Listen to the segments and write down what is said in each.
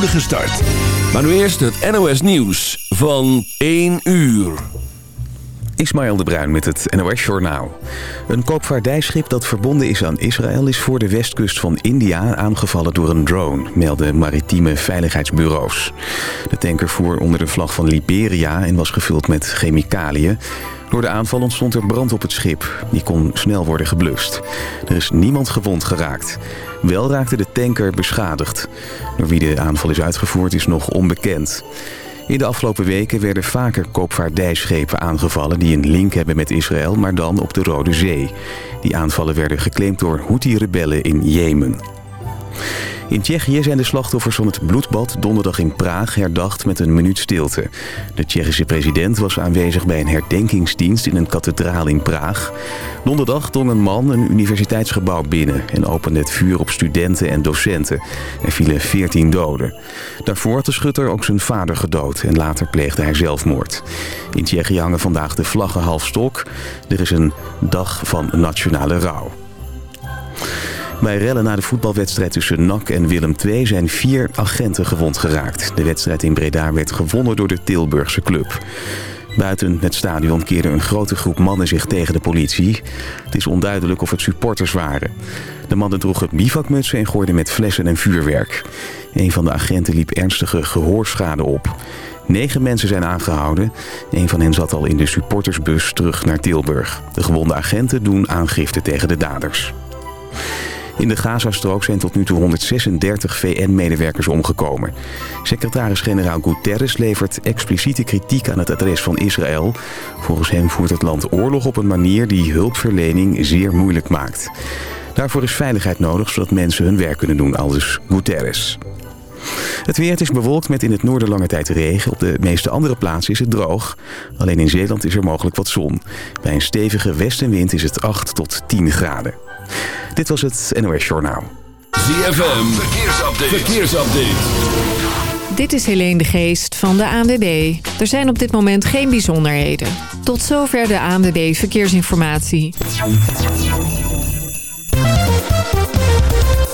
spoedige start. Maar nu eerst het NOS Nieuws van 1 uur. Ismaël de Bruin met het NOS Journaal. Een koopvaardijschip dat verbonden is aan Israël... is voor de westkust van India aangevallen door een drone... melden maritieme veiligheidsbureaus. De tanker voer onder de vlag van Liberia en was gevuld met chemicaliën. Door de aanval ontstond er brand op het schip. Die kon snel worden geblust. Er is niemand gewond geraakt. Wel raakte de tanker beschadigd. Door wie de aanval is uitgevoerd is nog onbekend. In de afgelopen weken werden vaker koopvaardijschepen aangevallen... die een link hebben met Israël, maar dan op de Rode Zee. Die aanvallen werden geclaimd door Houthi-rebellen in Jemen. In Tsjechië zijn de slachtoffers van het bloedbad donderdag in Praag herdacht met een minuut stilte. De Tsjechische president was aanwezig bij een herdenkingsdienst in een kathedraal in Praag. Donderdag drong een man een universiteitsgebouw binnen en opende het vuur op studenten en docenten. Er vielen 14 doden. Daarvoor had de schutter ook zijn vader gedood en later pleegde hij zelfmoord. In Tsjechië hangen vandaag de vlaggen half stok. Er is een dag van nationale rouw. Bij rellen na de voetbalwedstrijd tussen NAC en Willem II zijn vier agenten gewond geraakt. De wedstrijd in Breda werd gewonnen door de Tilburgse club. Buiten het stadion keerde een grote groep mannen zich tegen de politie. Het is onduidelijk of het supporters waren. De mannen droegen bivakmutsen en gooiden met flessen en vuurwerk. Een van de agenten liep ernstige gehoorschade op. Negen mensen zijn aangehouden. Een van hen zat al in de supportersbus terug naar Tilburg. De gewonde agenten doen aangifte tegen de daders. In de Gazastrook zijn tot nu toe 136 VN-medewerkers omgekomen. Secretaris-generaal Guterres levert expliciete kritiek aan het adres van Israël. Volgens hem voert het land oorlog op een manier die hulpverlening zeer moeilijk maakt. Daarvoor is veiligheid nodig, zodat mensen hun werk kunnen doen, aldus Guterres. Het weer is bewolkt met in het noorden lange tijd regen. Op de meeste andere plaatsen is het droog. Alleen in Zeeland is er mogelijk wat zon. Bij een stevige westenwind is het 8 tot 10 graden. Dit was het NOS Journaal. ZFM, verkeersupdate. verkeersupdate. Dit is Helene de Geest van de ANWB. Er zijn op dit moment geen bijzonderheden. Tot zover de ANWB Verkeersinformatie.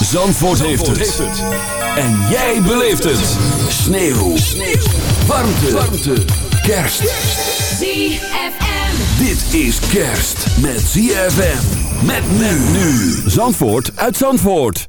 Zandvoort, heeft, het. En jij beleeft het. Sneeuw. Sneeuw. Warmte. Warmte. Kerst. ZFM. Dit is kerst met ZFM. Met men nu. Zandvoort uit Zandvoort.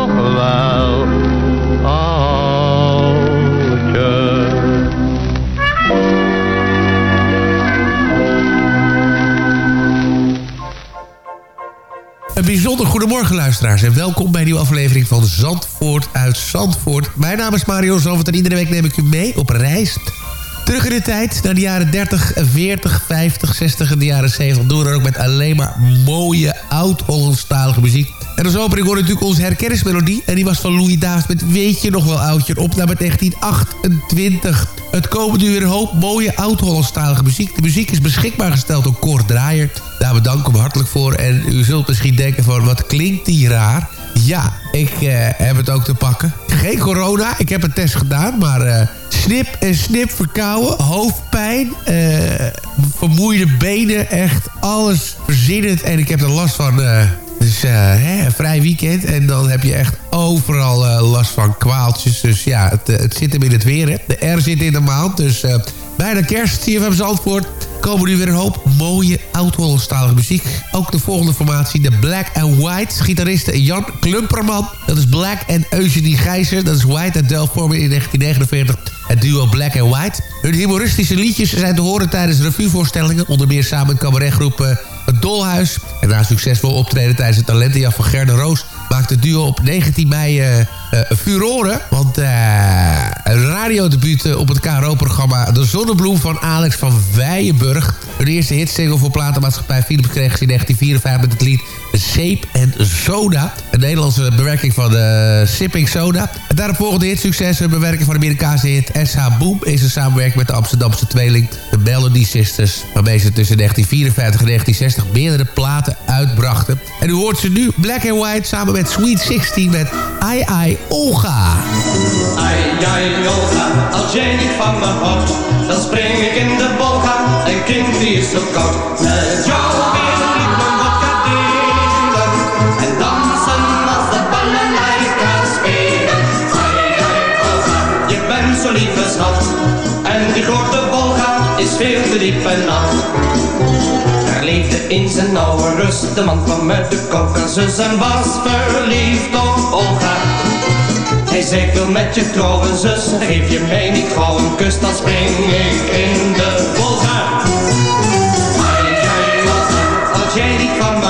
bijzonder goedemorgen luisteraars en welkom bij een nieuwe aflevering van Zandvoort uit Zandvoort. Mijn naam is Mario Zandvoort en iedere week neem ik u mee op reis. Terug in de tijd, naar de jaren 30, 40, 50, 60 en de jaren 70. Doen we ook met alleen maar mooie oud-Hollandstalige muziek. En als opening hoorde natuurlijk onze herkennismelodie. En die was van Louis Davis met Weet je nog wel oudje? Een opname 1928. Het komen nu weer een hoop mooie oud-Hollandstalige muziek. De muziek is beschikbaar gesteld door Kort Draaier. Daar bedanken we hem hartelijk voor. En u zult misschien denken van, wat klinkt die raar? Ja, ik eh, heb het ook te pakken. Geen corona, ik heb een test gedaan, maar... eh, snip en snip verkouden, hoofdpijn, eh, vermoeide benen, echt alles verzinnend. En ik heb er last van... dus hè, vrij weekend en dan heb je echt overal eh, last van kwaaltjes. Dus ja, het, eh, het zit hem in het weer. Hè. De R zit in de maand, dus bijna kerst. CFM Zandvoort komen nu weer een hoop mooie oud-Hollandstalige muziek. Ook de volgende formatie, de Black and White. Gitariste Jan Klumperman, dat is Black. En Eugenie Gijzer, dat is White. En Del vormen in 1949 het duo Black and White. Hun humoristische liedjes zijn te horen tijdens revuevoorstellingen. Onder meer samen met cabaretgroep Het Dolhuis. En na succesvol optreden tijdens het talentenjaar van Gerde Roos... maakte het duo op 19 mei eh, furoren. Want eh een radiodebuut op het KRO-programma De Zonnebloem van Alex van Weijenburg. Hun eerste hitsingle voor platenmaatschappij Philips kreeg ze in 1954 met het lied Zeep en Soda. Een Nederlandse bewerking van de Sipping Soda. En daarop volgende hit succes een bewerking van de Amerikaanse hit SH Boom... is een samenwerking met de Amsterdamse tweeling de Melody Sisters... waarmee ze tussen 1954 en 1960 meerdere platen uitbrachten. En u hoort ze nu Black and White samen met Sweet 16 met Ai Ai Olga. Ai ai Olga, als jij niet van dan spring ik in de bolga. Een kind die is zo koud. Met zo lieve schat. En die grote bolga is veel te diep en nat. Er leefde in zijn oude rust, de man kwam met de Caucasus en was verliefd op Olga. Hij zei wil met je trouwen zus, geef je mij niet gauw een kus, dan spring ik in de Volga. Ai, Olga, als jij niet van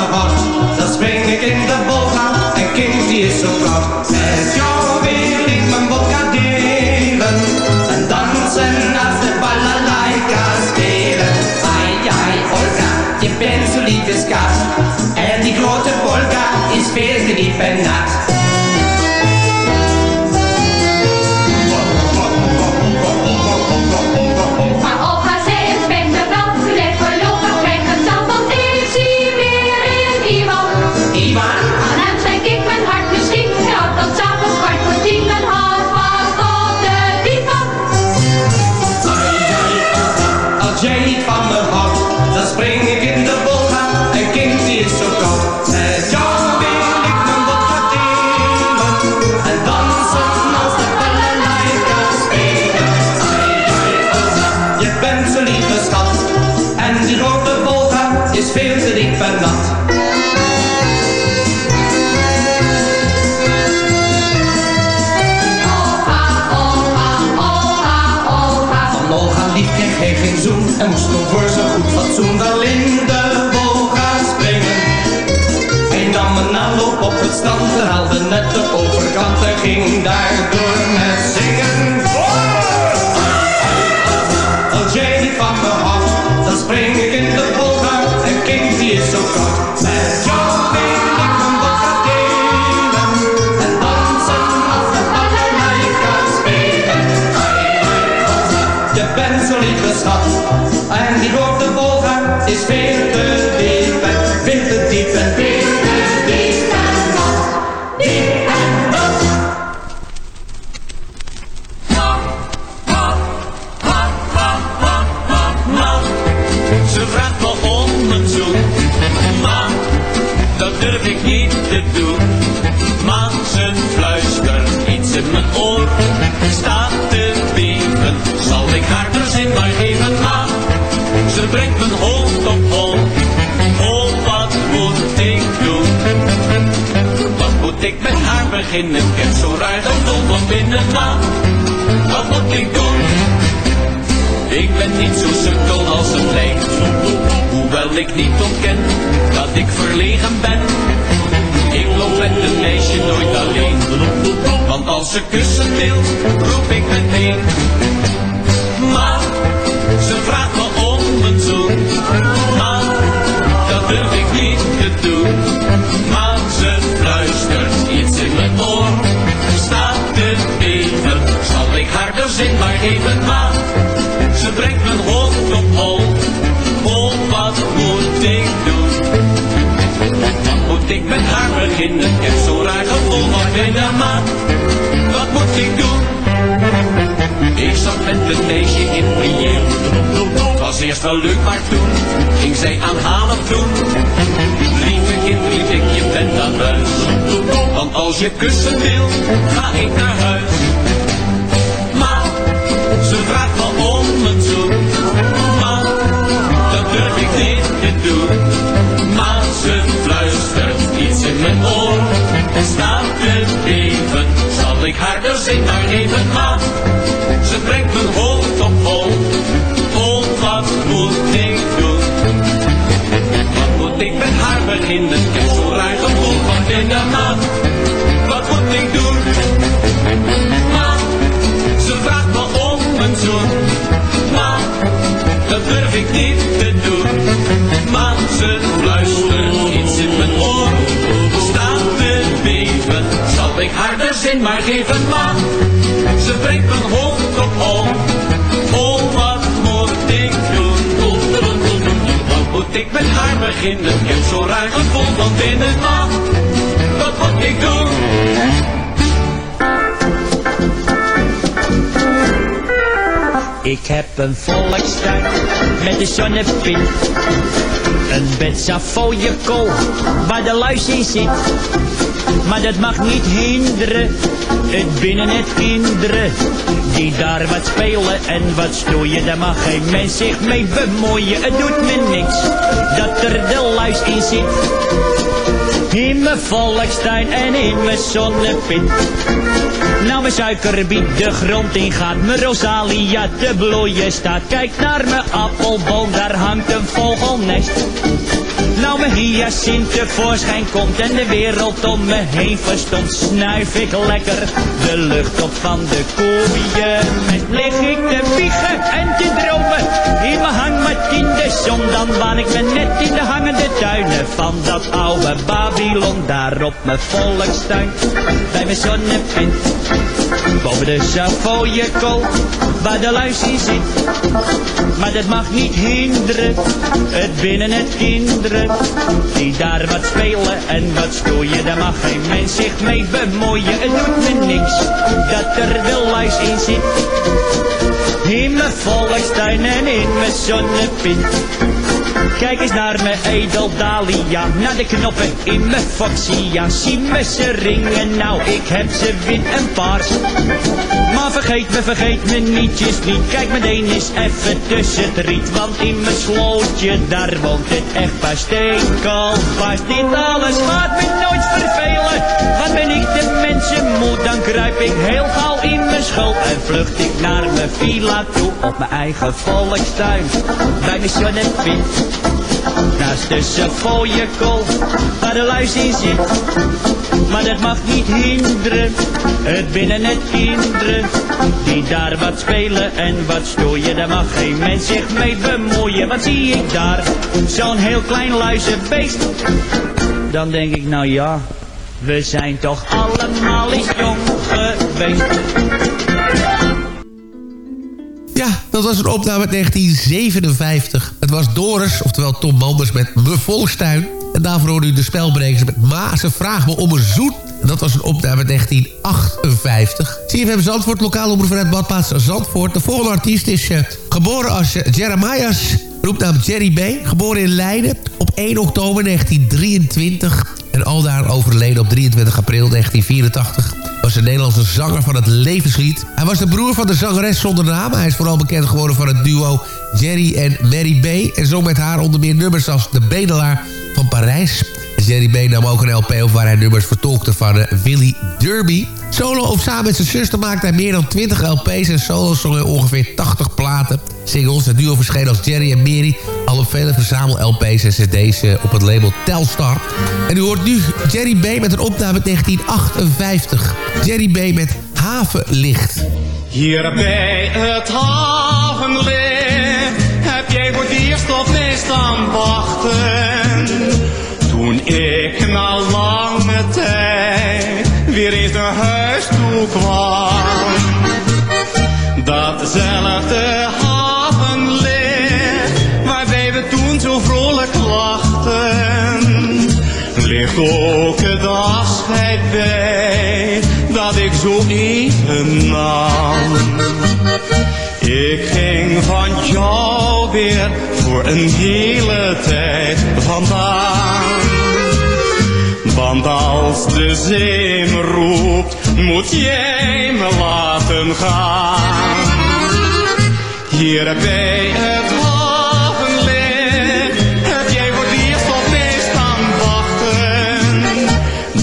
ik niet ontken dat ik verlegen ben. Ik loop met een meisje nooit alleen. Want als ze kussen wil, roep ik meteen. Maar ze vraagt Ik heb zo'n raar gevoel van maar wat moet ik doen? Ik zat met een meisje in Priël. Het was eerst wel leuk, maar toen ging zij aanhalen toen. Lieve kind, lief ik, je bent aan huis. Want als je kussen wil, ga ik naar huis. Maar ze vraagt me om een zoen. Maar dat durf ik niet te doen. In mijn oor. Staat te beven. Zal ik haar de zin maar geven? Maar ze brengt mijn hoofd op hol. Oh, wat moet ik doen? Wat moet ik met haar beginnen? Ik heb zo'n raar gevoel van binnen, maar wat moet ik doen? Maar ze vraagt me om een zoen. Maar dat durf ik niet te doen. Maar ze fluistert iets Staat te beven. Zal ik haar de zin maar geven? Maar ze brengt mijn hoofd op hol. Oh, wat moet ik doen? Wat moet ik met haar beginnen? Ik heb zo'n raar gevoel van binnen. Maar wat moet ik doen? Ik heb een volkstuin met een zonnepin. Een bed kool waar de luis in zit. Maar dat mag niet hinderen, het binnen het kinderen. Die daar wat spelen en wat stoeien, daar mag geen mens zich mee bemoeien. Het doet me niks dat er de luis in zit. In mijn volkstuin en in mijn zonnepit. Nou mijn suikerbiet de grond in gaat, mijn rosalia te bloeien staat. Kijk naar mijn appelboom, daar hangt een vogelnest. Nou mijn hyacint tevoorschijn komt en de wereld om me heen verstomt, snuif ik lekker de lucht op van de koeien. Lig ik te wiegen en te dromen in mijn hangmat in de zon. Dan waan ik me net in de hangende tuinen van dat oude Babylon. Daar op mijn volkstuin, bij mijn zonnepint. Boven de Savoyekool, waar de luis in zit. Maar dat mag niet hinderen, het binnen het kinderen. Die daar wat spelen en wat stoeien, daar mag geen mens zich mee bemoeien. Het doet me niks, dat er de luis in zit. In mijn volkstuin en in mijn zonnepint. Kijk eens naar mijn edeldalia, naar de knoppen in mijn foxia. Zie me ze ringen, nou ik heb ze wit en paars. Maar vergeet me, vergeet me nietjes niet. Kijk meteen eens even tussen het riet. Want in mijn slootje, daar woont het echt paar stekelpaars. Dit alles gaat me nooit vervelen. Wat ben ik de mensen moe, dan kruip ik heel gauw in mijn schuld. En vlucht ik naar mijn villa toe, op mijn eigen volkstuin. Bij mijn zonnepint. Naast de kool, waar de luis in zit. Maar dat mag niet hinderen, het binnen het kinderen. Die daar wat spelen en wat stoeien, daar mag geen mens zich mee bemoeien. Wat zie ik daar, zo'n heel klein luizenbeest. Dan denk ik, nou ja, we zijn toch allemaal eens jong geweest. Ja, dat was een opname uit 1957. Was Doris, oftewel Tom Manders met Me Volkstuin. En daarvoor hoorde u de spelbrekers met Maase Vraag me om een zoet. En dat was een opname uit 1958. CFM Zandvoort, lokaal omroep vanuit Badplaats Zandvoort. De volgende artiest is uh, geboren als uh, Jeremias, roepnaam Jerry B. Geboren in Leiden op 1 oktober 1923. En aldaar overleden op 23 april 1984 was een Nederlandse zanger van het levenslied. Hij was de broer van de zangeres zonder naam. Hij is vooral bekend geworden van het duo Jerry en Mary B. En zong met haar onder meer nummers als De Bedelaar van Parijs. Jerry B nam ook een LP op waar hij nummers vertolkte van uh, Willy Derby. Solo of samen met zijn zuster maakte hij meer dan 20 LP's en hij ongeveer 80 platen. Singles, het duo verscheen als Jerry en Mary, al op vele verzamel-LP's en cd's uh, op het label Telstar. En u hoort nu Jerry B met een opname 1958. Jerry B met Havenlicht. Hier bij het havenlicht heb jij voor het eerst op staan wachten. Ik na lange tijd weer eens naar huis toe kwam. Datzelfde havenlicht waarbij we toen zo vrolijk lachten. Ligt ook het afscheid bij dat ik zo even nam. Ik ging van jou weer voor een hele tijd vandaan. Want als de zee me roept, moet jij me laten gaan. Hier bij het havenlicht heb jij voor het eerst op mij staan wachten.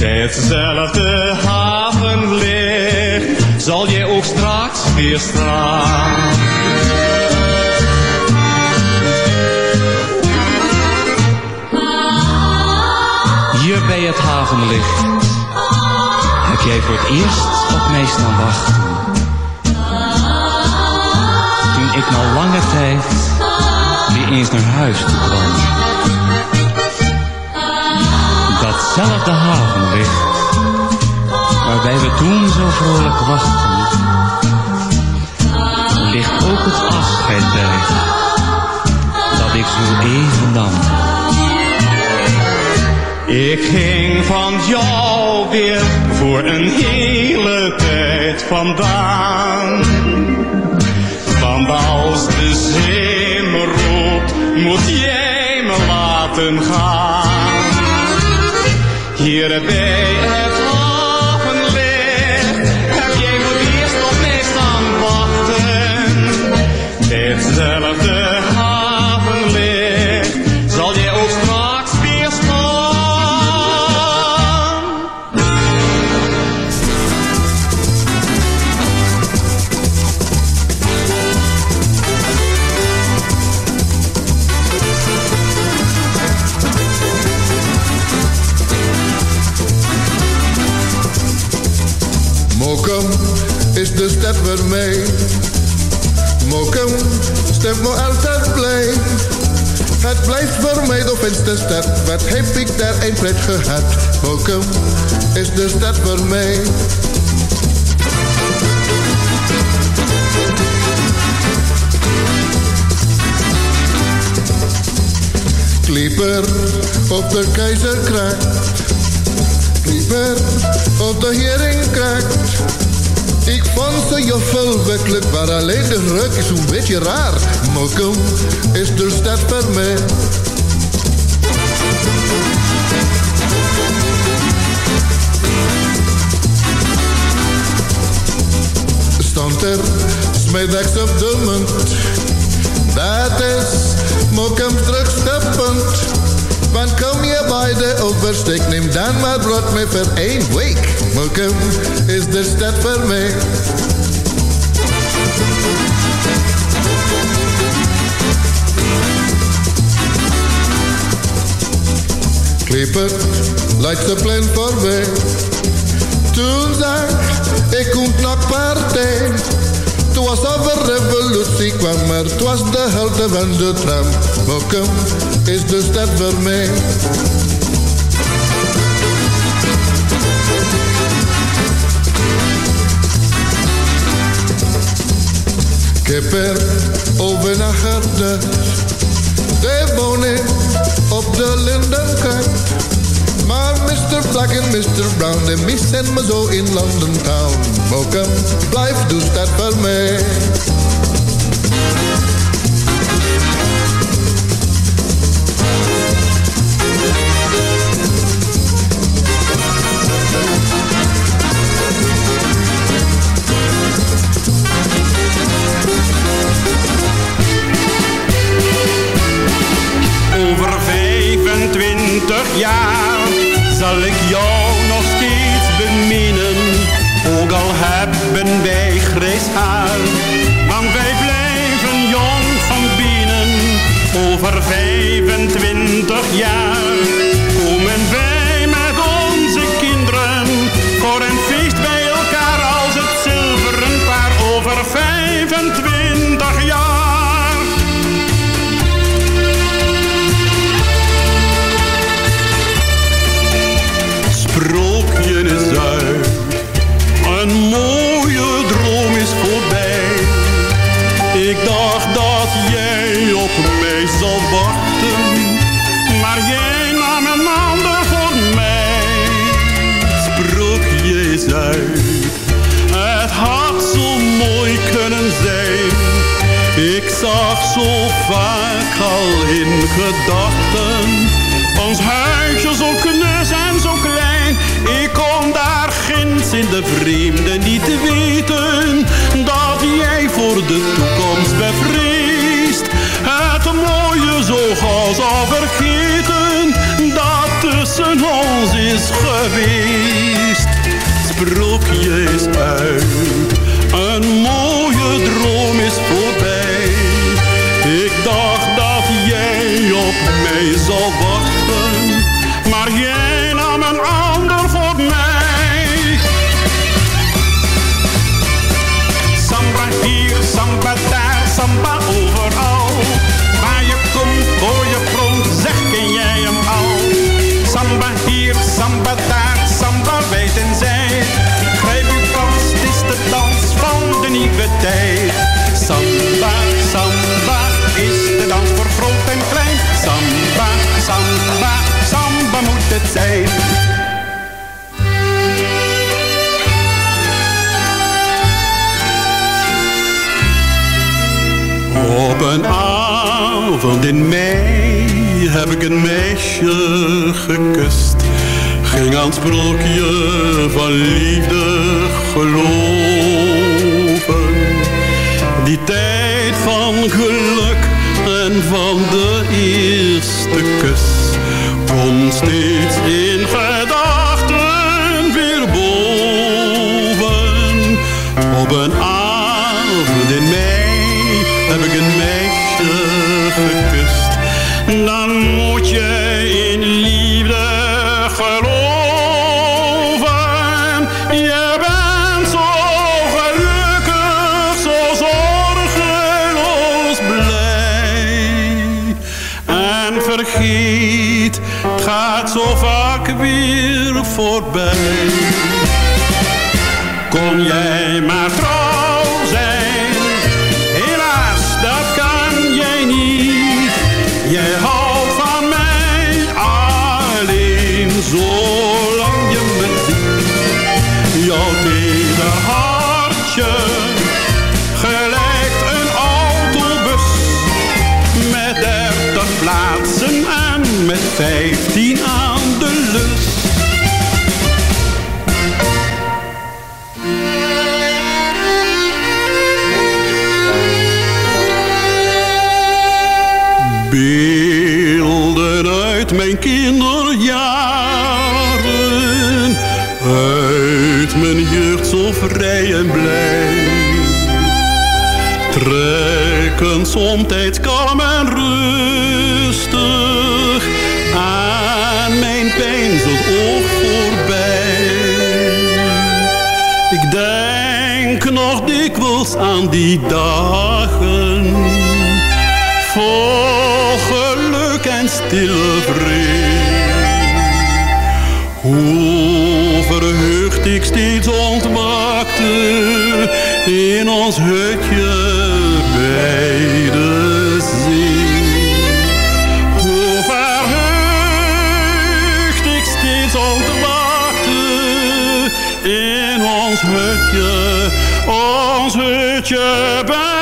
Hetzelfde havenlicht zal jij ook straks weer staan. Bij het havenlicht heb jij voor het eerst op mij staan wachten. Toen ik na lange tijd weer eens naar huis toe kwam. Datzelfde havenlicht waarbij we toen zo vrolijk wachten, ligt ook het afscheid bij dat ik zo even nam. Ik ging van jou weer voor een hele tijd vandaan. Want als de zee me roept, moet jij me laten gaan. Hier bij het havenlicht heb jij het eerst op mij staan wachten. Mokum is de stad mij. Mokum stemt me altijd blij. Het blijft voor mij de fijnste stad. Wat heb ik daar een pret gehad. Mokum is de stad voor mij. Klieper op de keizerkracht. Klieper op de heringkracht. Ik vond ze juffel werkelijk, maar alleen de ruk is een beetje raar. Mokum is de stad voor mij. Stond er op de munt. Dat is Mokums punt. Want kom je bij de oversteek, neem dan maar brood mee voor één week. Mokum is de stad voor mij. Clipper, laat de plan voorbij. Toen zag ik een knakpartij. Toen was over revolutie kwam, maar het was de helte van de tram. Mokum is de stad voor mij. Ik heb er overnacht. De woning op de Lindenkant. Maar Mr. Black en Mr. Brown, de missen me zo in London Town. Mokum, blijf de stad voor mij. Over 25 jaar zal ik jou want wij blijven jong van binnen. Over 25 jaar Sprookje is uit, een mooie droom is voorbij. Ik dacht dat jij op mij zou wachten, Op een avond in mei heb ik een meisje gekust. Ging aan het sprookje van liefde geloven. Die tijd van geluk en van de eerste kust. Steeds teder hartje gelijkt een autobus met dertig plaatsen en met vijftien aan de lus. Beelden uit mijn kinderjaren, somtijds kalm en rustig aan mijn pijnzend oog voorbij. Ik denk nog dikwijls aan die dagen vol geluk en stille vrede. Hoe verheugd ik steeds ontwaakte in ons hutje hutje bij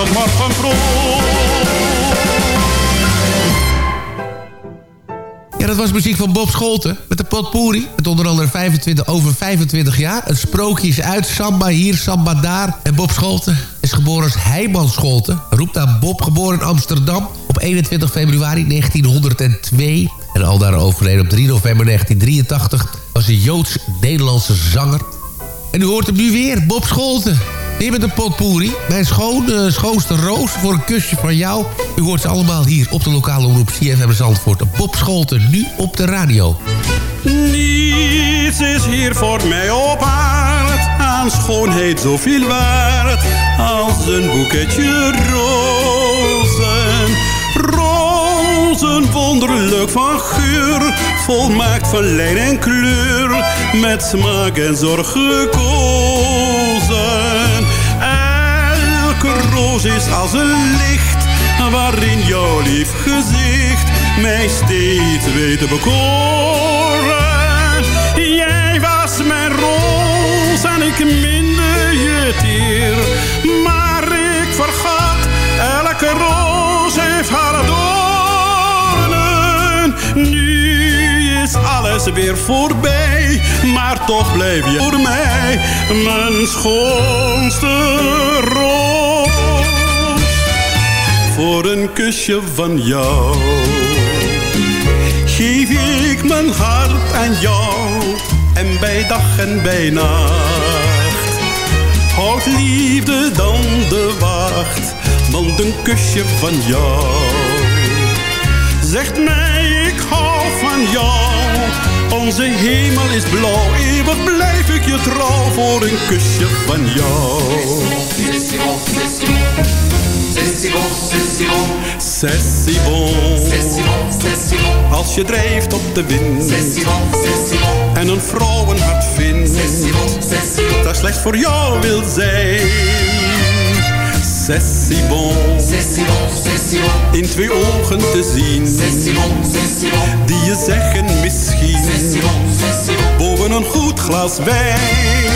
Tot morgen vroeg. Ja, dat was muziek van Bob Scholten met de potpourri. Met onder andere 25, over 25 jaar. Het sprookje is uit, samba hier, samba daar. En Bob Scholten is geboren als Heiman Scholten. Roept aan Bob, geboren in Amsterdam op 21 februari 1902. En al daar overleden op 3 november 1983 was een Joods-Nederlandse zanger. En u hoort hem nu weer, Bob Scholten. Weer met een potpourri. Mijn schoon, eh, schoonste roos voor een kusje van jou. U hoort ze allemaal hier op de lokale omroep CFM Zandvoort. Bob Scholten, nu op de radio. Niets is hier voor mij op aard aan schoonheid zoveel waard als een boeketje rozen. Rozen wonderlijk van geur, volmaakt van lijn en kleur, met smaak en zorg gekozen. Roos is als een licht, waarin jouw lief gezicht mij steeds weet te bekoren. Jij was mijn roos en ik minde je teer. Maar ik vergat, elke roos heeft haar doornen. Nu is alles weer voorbij, maar toch blijf je voor mij mijn schoonste roos. Voor een kusje van jou geef ik mijn hart aan jou en bij dag en bij nacht. Houdt liefde dan de wacht, want een kusje van jou zegt mij ik hou van jou, onze hemel is blauw. Eeuwig blijf ik je trouw voor een kusje van jou. C'est si bon. Als je drijft op de wind. En een vrouwenhart vindt. Dat slechts voor jou wil zijn. C'est si bon. In twee ogen te zien. Die je zeggen misschien. Boven een goed glas wijn.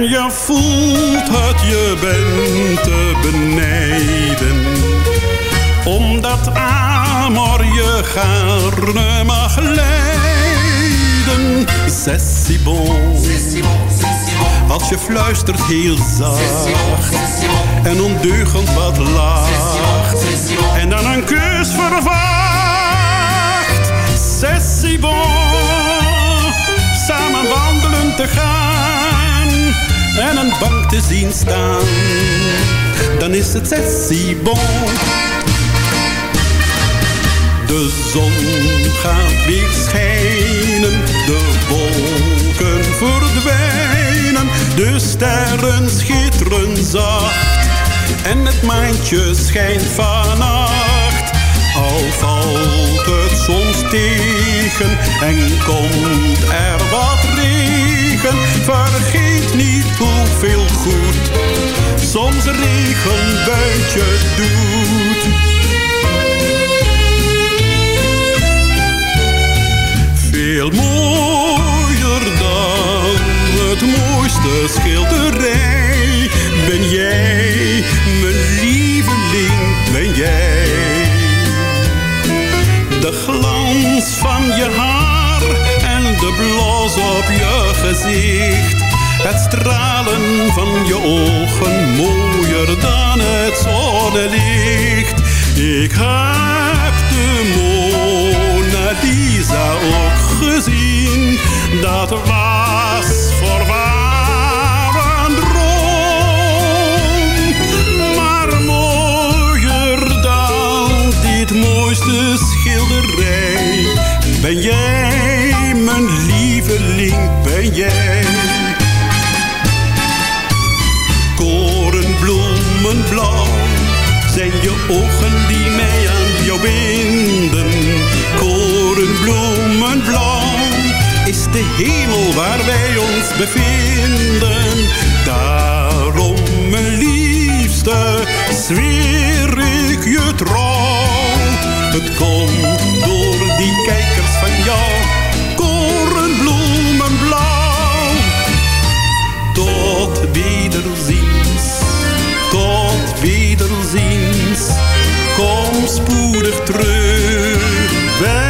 En je voelt het, je bent te benijden. Omdat amor je gaarne mag leiden. C'est si bon. Als je fluistert heel zacht. En ondeugend wat lacht. En dan een kus verwacht. C'est si bon. Samen wandelen te gaan en een bank te zien staan, dan is het sessie bon. De zon gaat weer schijnen, de wolken verdwijnen, de sterren schitteren zacht en het maantje schijnt vannacht. Al valt het soms tegen en komt er wat regen, vergeet niet hoeveel goed soms regenbuitje doet. Veel mooier dan het mooiste schilderij ben jij, mijn lieveling, ben jij. De glans van je haar de blos op je gezicht. Het stralen van je ogen mooier dan het zonnelicht. Ik heb de Mona Lisa ook gezien. Dat was dit mooiste schilderij. Ben jij, ogen die mij aan jou binden. Korenbloemenblauw is de hemel waar wij ons bevinden. Daarom, mijn liefste, zweer ik je trouw. Het komt door die kijkers van jou, korenbloemenblauw. Tot wederziens, tot wederziens. Spoedig terug. Bij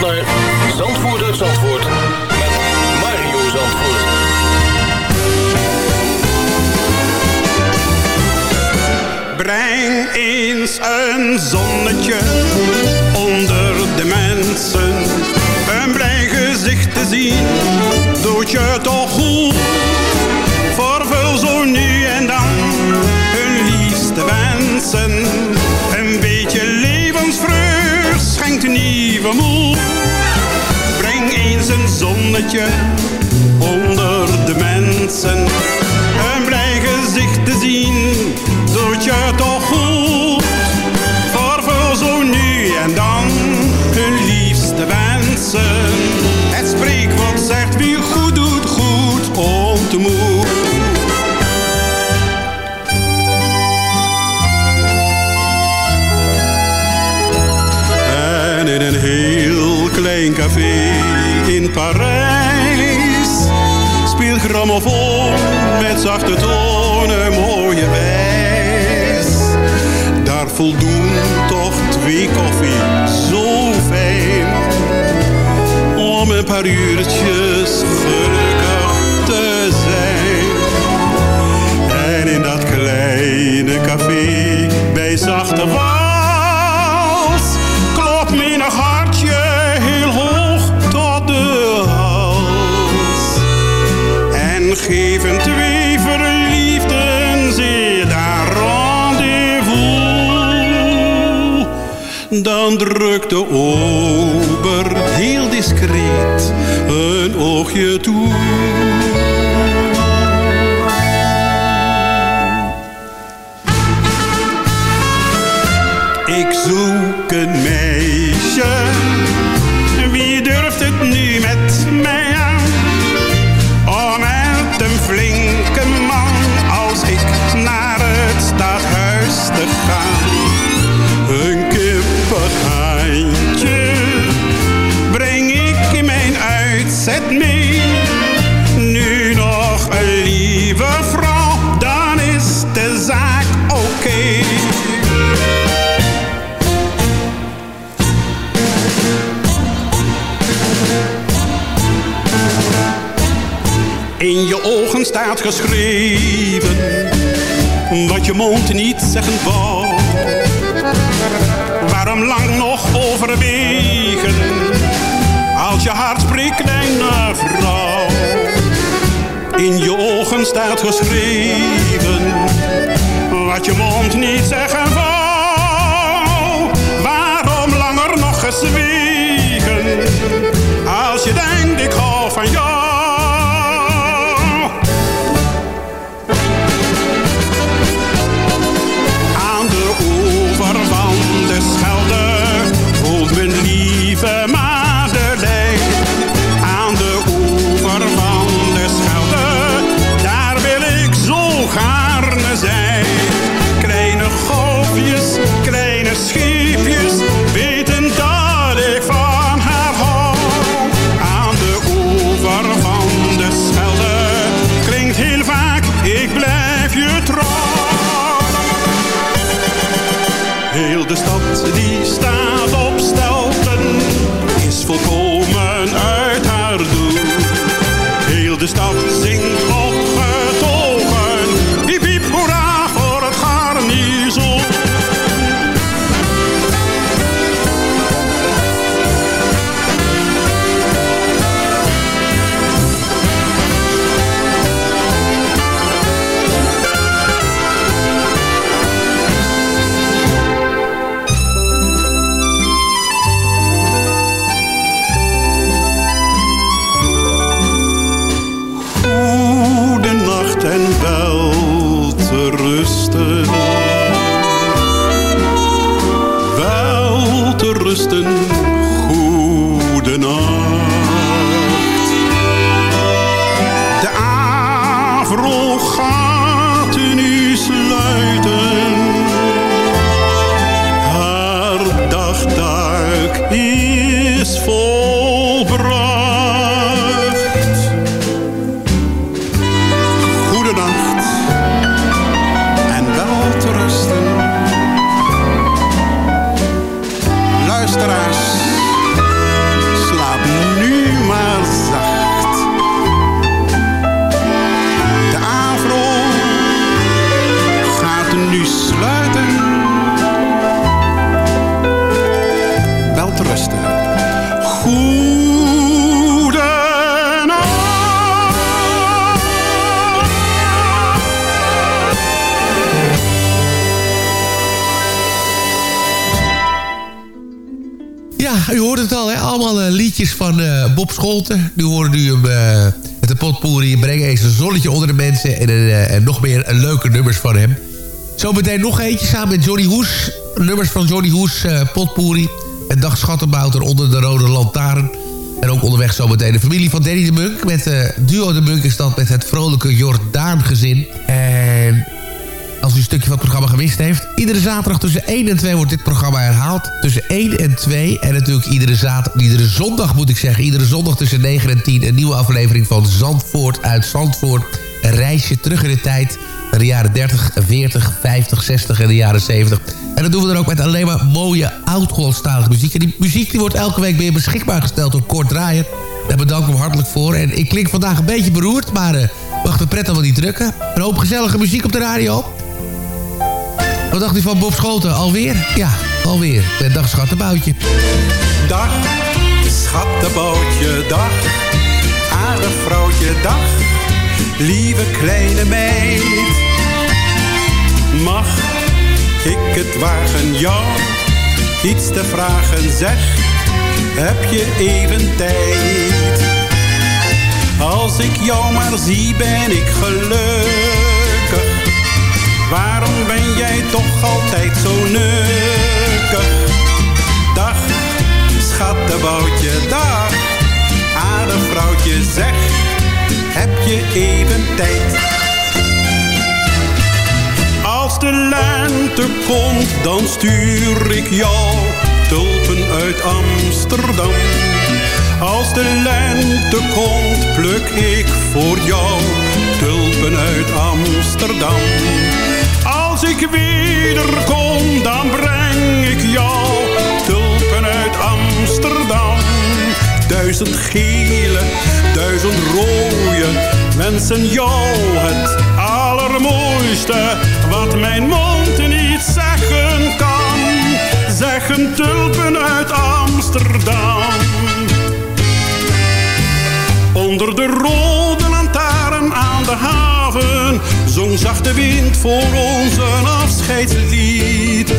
luistert naar Zandvoort uit Zandvoort. Met Mario Zandvoort. Breng eens een zonnetje onder de mensen. Een blij gezicht te zien, doet je toch goed. Vervul zo nu en dan hun liefste wensen. Breng eens een zonnetje onder de mensen. Een blij gezicht te zien doet je toch grammofoon met zachte tonen, mooie wijs. Daar voldoen toch twee koffie zo fijn. Om een paar uurtjes gelukkig te zijn. En in dat kleine café bij zachte water. Dan drukt de ober heel discreet een oogje toe. geschreven wat je mond niet zeggen wou. Waarom lang nog overwegen als je hart spreekt, kleine vrouw? In je ogen staat geschreven wat je mond niet zeggen wou. Waarom langer nog gezwegen? rol gaat nu sluiten. Haar dagtaak is vol. van eh, Bob Scholten. Nu horen u hem uh, met de potpourri brengen eens een zonnetje onder de mensen... en, en nog meer leuke nummers van hem. Zometeen nog eentje samen met Johnny Hoes. Nummers van Johnny Hoes, potpourri. En Dag Schattenbouter onder de Rode Lantaarn. En ook onderweg zometeen de familie van Danny de Munk. Met Duo de Munk is dat met het vrolijke Jordaan gezin. En als u een stukje van het programma gemist heeft. Iedere zaterdag tussen 1 en 2 wordt dit programma herhaald. Tussen 1 en 2. En natuurlijk iedere, zaterdag, iedere zondag moet ik zeggen. Iedere zondag tussen 9 en 10. Een nieuwe aflevering van Zandvoort uit Zandvoort. Een reisje terug in de tijd. Naar de jaren 30, 40, 50, 60 en de jaren 70. En dat doen we dan ook met alleen maar mooie oud-Hollandstalige muziek. En die muziek die wordt elke week weer beschikbaar gesteld door Kort Draaier. Daar bedank ik hem hartelijk voor. En ik klink vandaag een beetje beroerd, maar uh, wacht de pret wel niet drukken. Een hoop gezellige muziek op de radio. Wat dacht u van Bob Schoten? Alweer? Ja, alweer. Dag schattenboutje. Dag, schattenboutje, dag. Aardig vrouwtje, dag. Lieve kleine meid. Mag ik het wagen jou iets te vragen? Zeg, heb je even tijd? Als ik jou maar zie ben ik gelukkig Waarom ben jij toch altijd zo nukkig? Dag, schattenboutje, dag. Aardig zeg, heb je even tijd? Als de lente komt, dan stuur ik jou tulpen uit Amsterdam. Als de lente komt, pluk ik voor jou tulpen uit Amsterdam. Als ik wederkom, dan breng ik jou tulpen uit Amsterdam. Duizend gele, duizend rode, wensen jou het allermooiste. Wat mijn mond niet zeggen kan, zeggen tulpen uit Amsterdam. Onder de rode haven zong zachte wind voor ons een afscheidslied.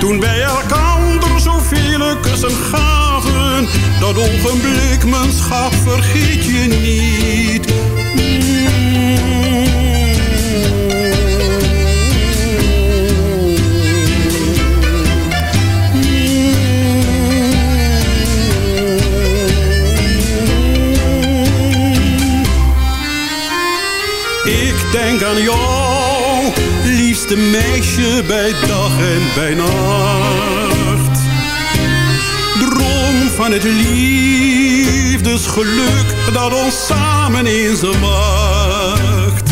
Toen wij elkander zoveel kussen gaven, dat ogenblik, mijn schat, vergeet je niet. Bij dag en bij nacht. Droom van het liefdesgeluk dat ons samen eens wacht.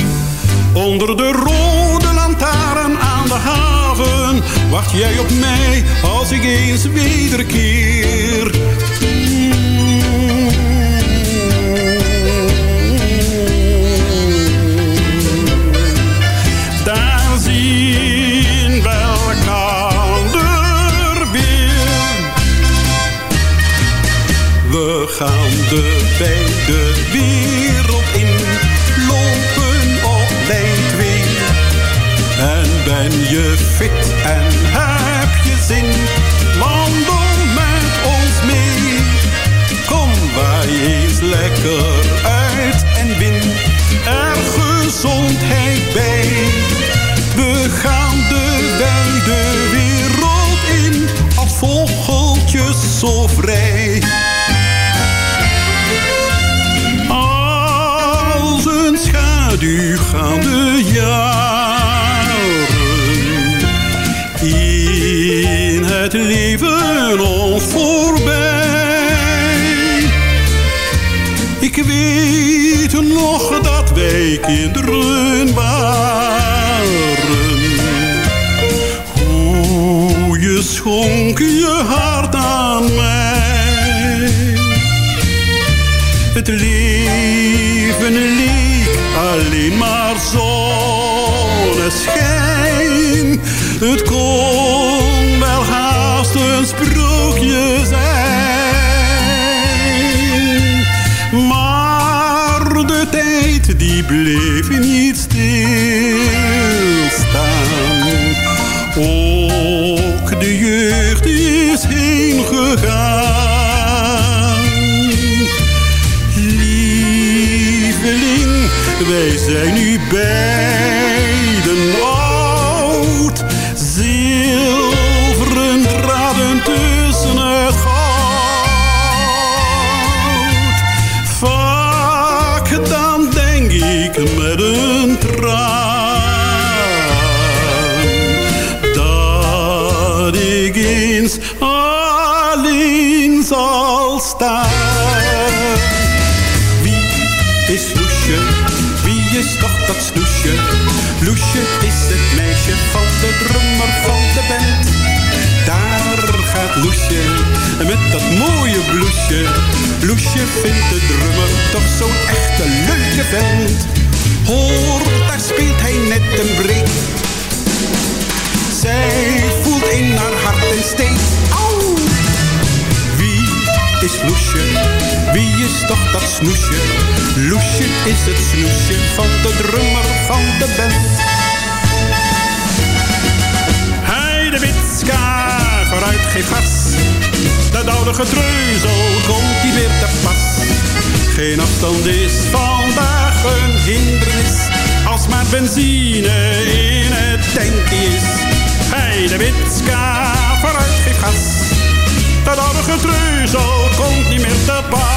Onder de rode lantaarn aan de haven wacht jij op mij als ik eens wederkeer. We gaan de wereld in, lopen op lijn twee. En ben je fit en heb je zin, wandel met ons mee. Kom wij eens lekker uit en win er gezondheid bij. We gaan de wijde wereld in, als vogeltjes zo vrij. Schaduw gaan de jaren in het leven ons voorbij. Ik weet nog dat wij kinderen waren. Hoe je schonk Schijn Het kon wel haast een sprookje zijn. Maar de tijd die bleef niet stilstaan. Ook de jeugd is heen gegaan. Wij zijn nu bij. Van de drummer van de band. Daar gaat Loesje met dat mooie bloesje. Loesje vindt de drummer toch zo'n echte leuke vent. Hoor, daar speelt hij net een breek. Zij voelt in haar hart en steeds. Au! Wie is Loesje? Wie is toch dat snoesje? Loesje is het snoesje van de drummer van de band. ska, vooruit geef gas. De oude getreuzel komt niet meer te pas. Geen afstand is vandaag een hindernis, als maar benzine in het tankje is. Hey, de witska, vooruit geef gas. de oude getreuzel komt niet meer te pas.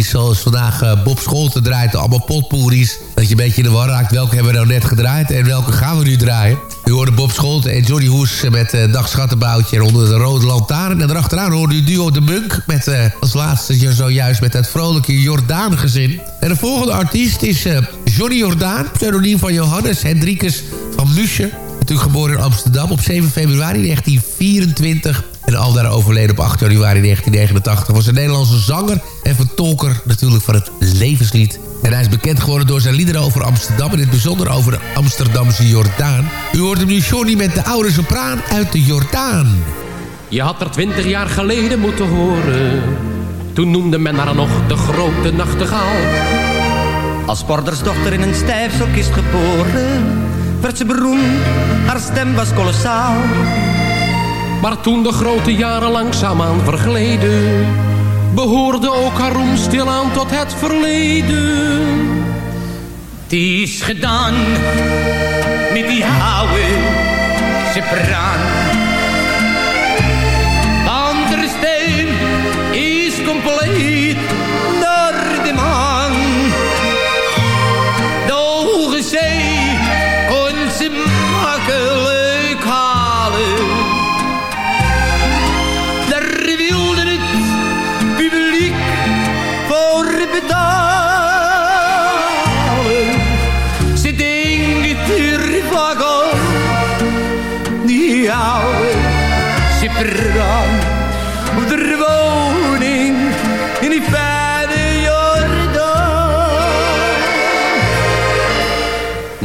Zoals vandaag eh, Bob Scholten draait allemaal potpourris. Dat je een beetje in de war raakt. Welke hebben we nou net gedraaid en welke gaan we nu draaien? U hoorde Bob Scholten en Johnny Hoes met uh, Dag Schattenboutje en onder de rode lantaarn. En daarachteraan hoorde u duo De Munk met uh, als laatste zojuist met het vrolijke Jordaan gezin. En de volgende artiest is uh, Johnny Jordaan, pseudoniem van Johannes Hendrikus van Musje. Natuurlijk geboren in Amsterdam op 7 februari 1924 en al daar overleden op 8 januari 1989. Was een Nederlandse zanger en vertolker natuurlijk van het levenslied. En hij is bekend geworden door zijn liederen over Amsterdam... en in het bijzonder over de Amsterdamse Jordaan. U hoort hem nu Johnny met de oude sopraan uit de Jordaan. Je had er twintig jaar geleden moeten horen. Toen noemde men haar nog de grote nachtegaal. Als portersdochter in een stijfselkist geboren... werd ze beroemd, haar stem was kolossaal. Maar toen de grote jaren langzaamaan vergleden... behoorde ook haar roem stilaan tot het verleden. Het is gedaan met die oude sopraan. Want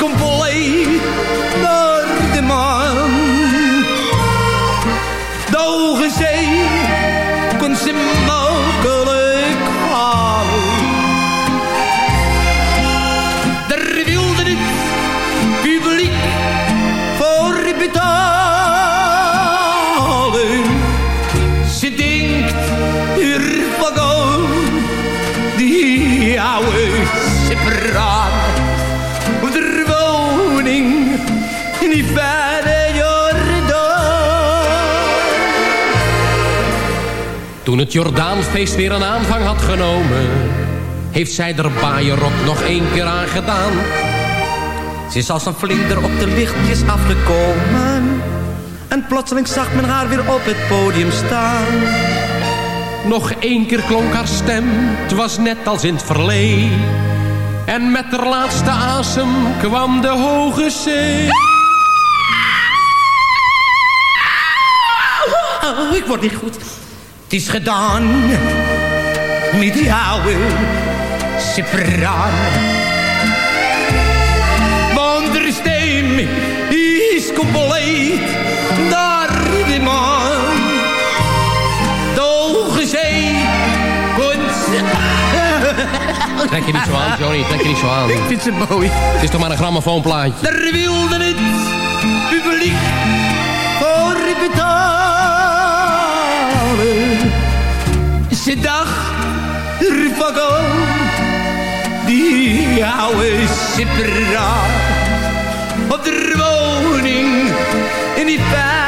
Is het Jordaanfeest weer een aanvang had genomen... heeft zij er baaierrok nog één keer aan gedaan. Ze is als een vlinder op de lichtjes afgekomen. En plotseling zag men haar weer op het podium staan. Nog één keer klonk haar stem, het was net als in het verleden. En met haar laatste asem kwam de hoge zee. Oh, ik word niet goed. Het is gedaan met die oude sopraan. Want de stem is compleet naar de maan. De zee komt... Trek je niet zo aan, Johnny, trek je niet zo aan. Ik vind ze mooi. Het is toch maar een grammofoonplaatje. Daar wilde het publiek voor betalen. Ze dacht om die oude sopraan. Op de woning in die fijne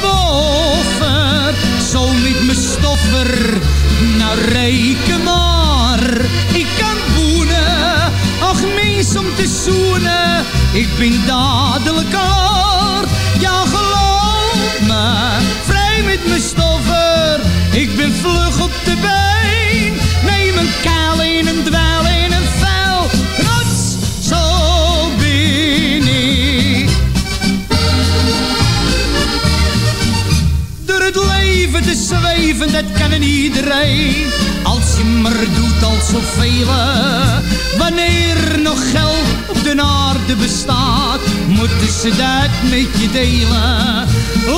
Boffer, zo met mijn stoffer. Nou reken maar, ik kan boenen. Ach mens om te zoenen, ik ben dadelijk hard. Ja geloof me, vrij met mijn stoffer. Ik ben vlug op de been, neem een kuil in een dweil leven te zweven, dat kan een iedereen. Als je maar doet als zoveel. Wanneer nog geld op de aarde bestaat, moeten ze dat met je delen.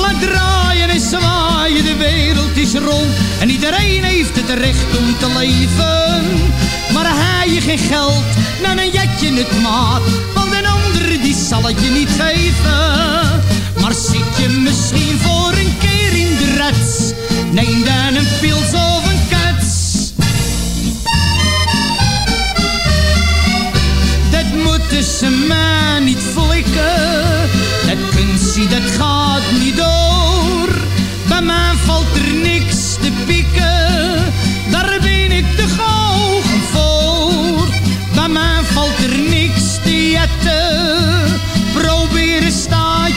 Laat draaien en zwaaien, de wereld is rond. En iedereen heeft het recht om te leven. Maar hij je geen geld, dan een jetje het maat. Want een ander die zal het je niet geven. Maar zit je misschien voor een keer in de rats? Neem dan een pils of een kats. Dat moeten ze maar niet flikken. Dat kunstje dat gaat niet door. Bij mij valt er niks te pikken. Daar ben ik te gauw voor. Bij mij valt er niks te jetten. Proberen staat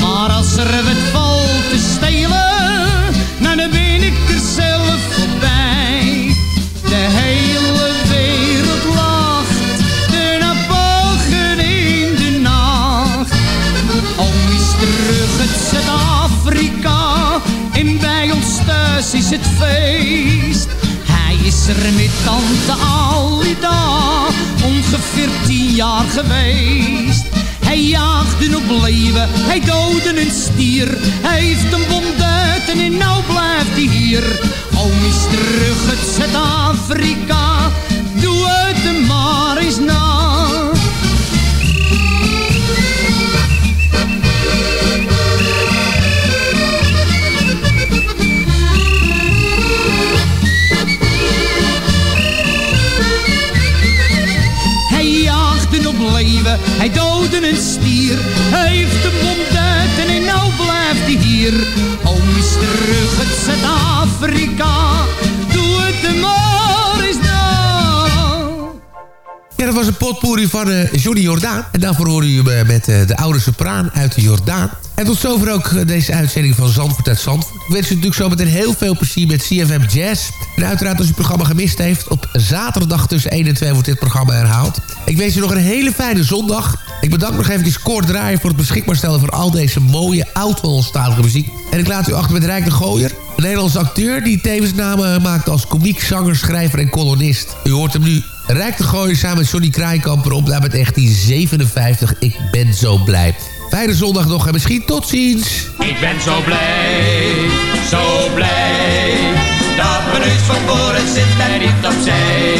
Maar als er wat valt te stelen, dan ben ik er zelf voorbij. De hele wereld lacht, de nabogen in de nacht. Oom is terug uit Zuid-Afrika en bij ons thuis is het feest. Hij is er met tante Alida, ongeveer tien jaar geweest. Hij jaagde op leven, hij doodde een stier. Hij heeft een bonduiten en nou blijft hij hier. Oom is terug uit Zuid-Afrika, doe het hem maar eens na. Hij doodde een stier. Hij heeft een mond was een potpourri van eh, Johnny Jordaan. En daarvoor horen u uh, met eh, de oude sopraan uit de Jordaan. En tot zover ook eh, deze uitzending van Zandvoort uit Zandvoort. Ik wens u natuurlijk zo meteen heel veel plezier met CFM Jazz. En uiteraard als u het programma gemist heeft... op zaterdag tussen 1 en 2 wordt dit programma herhaald. Ik wens u nog een hele fijne zondag. Ik bedank nog even Kort Draaien voor het beschikbaar stellen... van al deze mooie oud-Hollandstalige muziek. En ik laat u achter met Rijk de Gooier. Een Nederlandse acteur die tevens namen maakt als komiek, zanger, schrijver en kolonist. U hoort hem nu Rijk de Gooier samen met Johnny Kraaikamper op daar met 1957. Ik ben zo blij. Fijne zondag nog en misschien tot ziens. Ik ben zo blij, zo blij. Dat mijn neus van voren zit en niet opzij.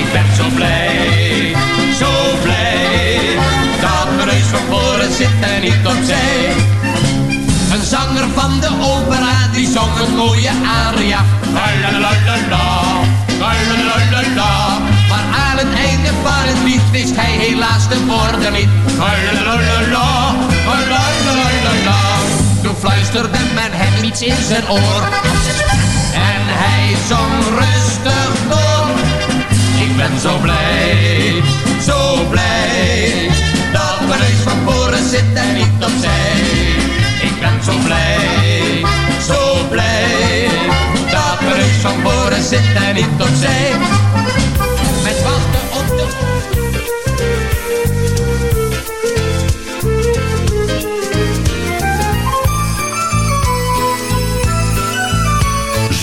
Ik ben zo blij, zo blij. Dat mijn neus van voren zit en niet opzij. Een zanger van de opera die zong een mooie aria. La la van het lied wist hij helaas de woorden niet. Toen fluisterde men hem iets in zijn oor. En hij zong rustig door. Ik ben zo blij, zo blij. Dat mijn neus van voren zit en niet opzij. Ik ben zo blij, zo blij. Dat mijn neus van voren zit en niet opzij.